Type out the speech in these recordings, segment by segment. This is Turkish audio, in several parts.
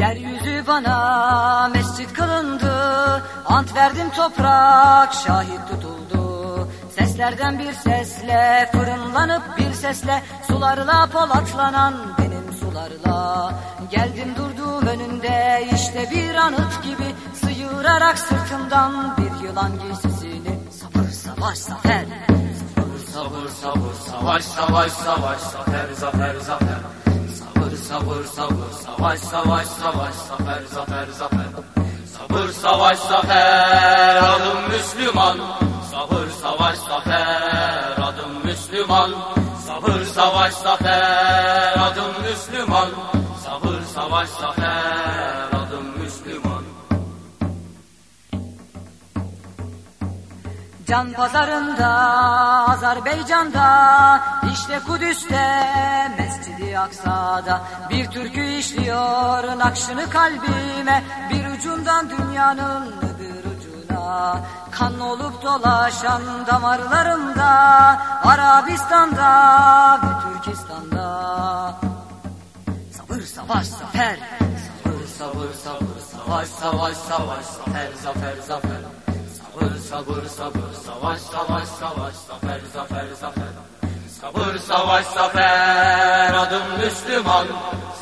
Yeryüzü bana mescit kılındı. Ant verdim toprak şahit tutuldu. Seslerden bir sesle fırınlanıp bir sesle Sularla polatlanan benim sularla. Geldim durdum önünde işte bir anıt gibi Sıyırarak sırtımdan bir yılan giysisini. Sabır savaş zafer. Sabır sabır savaş savaş savaş zafer zafer zafer Sabır sabır savaş savaş savaş zafer zafer zafer. Sabır savaş zafer adım Müslüman. Sabır savaş zafer adım Müslüman. Sabır savaş zafer adım Müslüman. Sabır savaş zafer Can pazarında, Azerbaycan'da, işte Kudüs'te, Mescidi Aksa'da bir türkü işliyor nakşını kalbime, bir ucundan dünyanın öbür ucuna. Kan olup dolaşan damarlarımda, Arabistan'da ve Türkistan'da. Sabır savaş zafer, Sabır sabır sabır savaş savaş savaş zafer zafer zafer Sabır sabır sabır savaş savaş savaş zafer zafer zafer. Sabır savaş zafer adım Müslüman.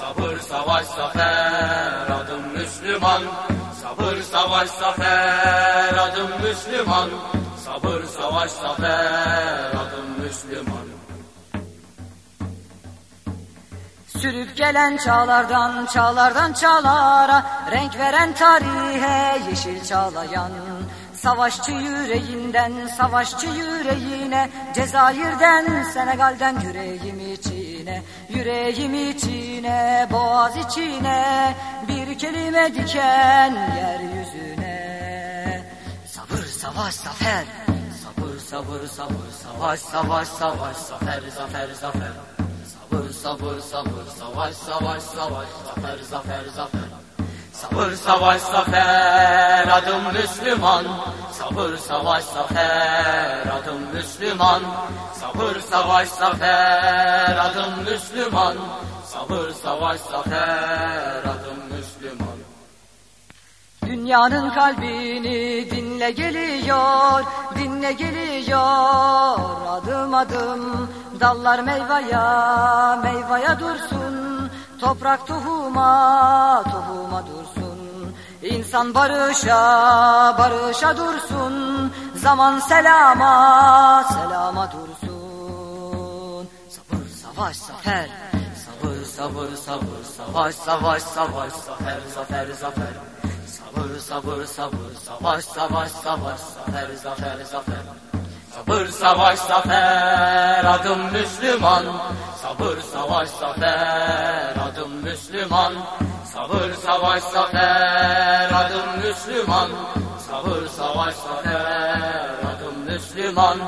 Sabır savaş zafer adım Müslüman. Sabır savaş zafer adım Müslüman. Sabır savaş zafer adım Müslüman. Sürüp gelen çağlardan çağlardan çağlara Renk veren tarihe yeşil çağlayan Savaşçı yüreğinden savaşçı yüreğine Cezayir'den Senegal'den yüreğim içine Yüreğim içine boğaz içine Bir kelime diken yeryüzüne. Sabır savaş zafer. Sabır sabır sabır savaş savaş savaş zafer zafer zafer. Sabır sabır sabır savaş savaş savaş zafer zafer zafer. Sabır savaş zafer adım Müslüman Sabır savaş zafer. Adım Müslüman Sabır savaş zafer. Adım Müslüman Sabır savaş zafer. Adım Müslüman. Dünyanın kalbini dinle geliyor, dinle geliyor. Adım adım. Dallar meyvaya, meyvaya dursun, toprak tohuma, tohuma dursun. İnsan barışa, barışa dursun, zaman selama, selama dursun. Sabır, savaş, zafer. Sabır sabır sabır savaş savaş savaş zafer zafer zafer. Sabır sabır sabır savaş savaş savaş zafer zafer zafer. Sabır savaş zafer adım Müslüman. Sabır savaş zafer adım Müslüman. Sabır savaş zafer Müslüman Sabır savaş zafer adım Müslüman